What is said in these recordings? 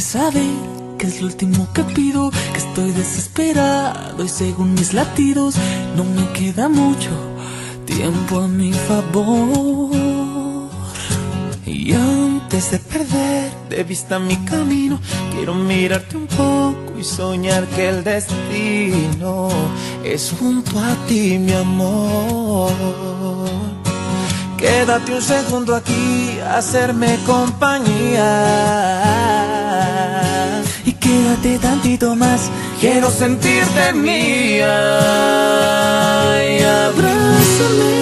saber que es lo último que pido, que estoy desesperado y según mis latidos no me queda mucho tiempo a mi favor. Y antes de perder de vista mi camino, quiero mirarte un poco y soñar que el destino es junto a ti, mi amor. Quédate un segundo aquí, hacerme compañía. Y quédate tantito más, quiero sentirte mía. Y abrázame.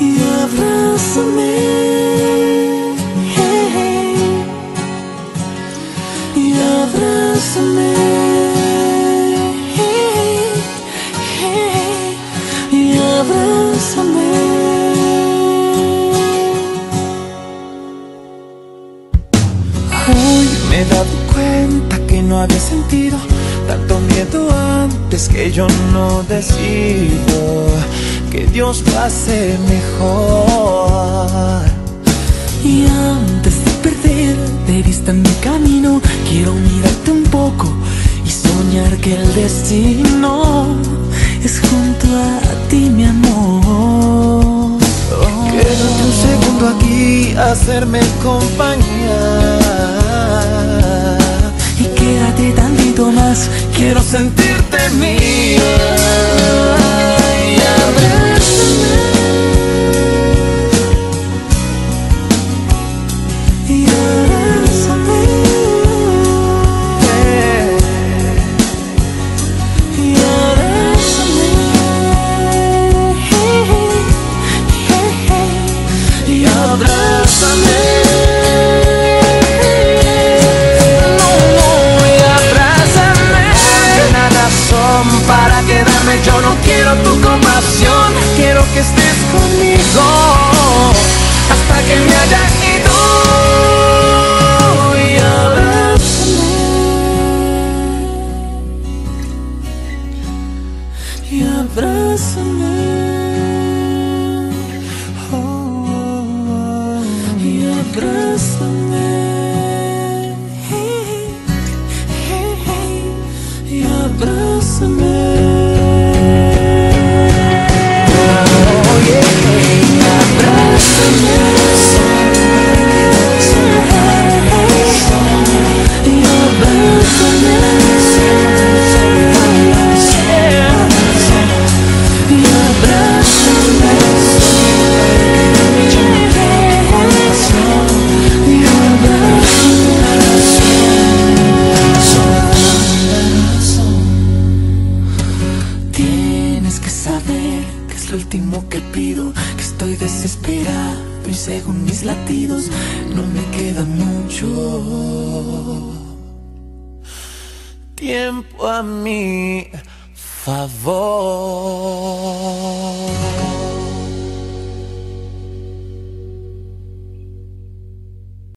Y abrázame. Hey, hey. Y abrázame. Hey, hey. Y abrázame. Hoy me he dado cuenta que no había sentido tanto miedo antes que yo no decido que Dios lo hace mejor. Y antes de perder de vista mi camino, quiero mirarte un poco y soñar que el destino es junto a ti, mi amor. Quédate un segundo aquí, hacerme compañía. Tantito más, quiero sentirte mía. Abrázame. Yo no quiero tu compasión. Quiero que estés conmigo hasta que me haya ido. Y abrázame. Y abrázame. Oh, y abrázame. Es lo último que pido, que estoy desesperado y según mis latidos no me queda mucho tiempo a mi favor.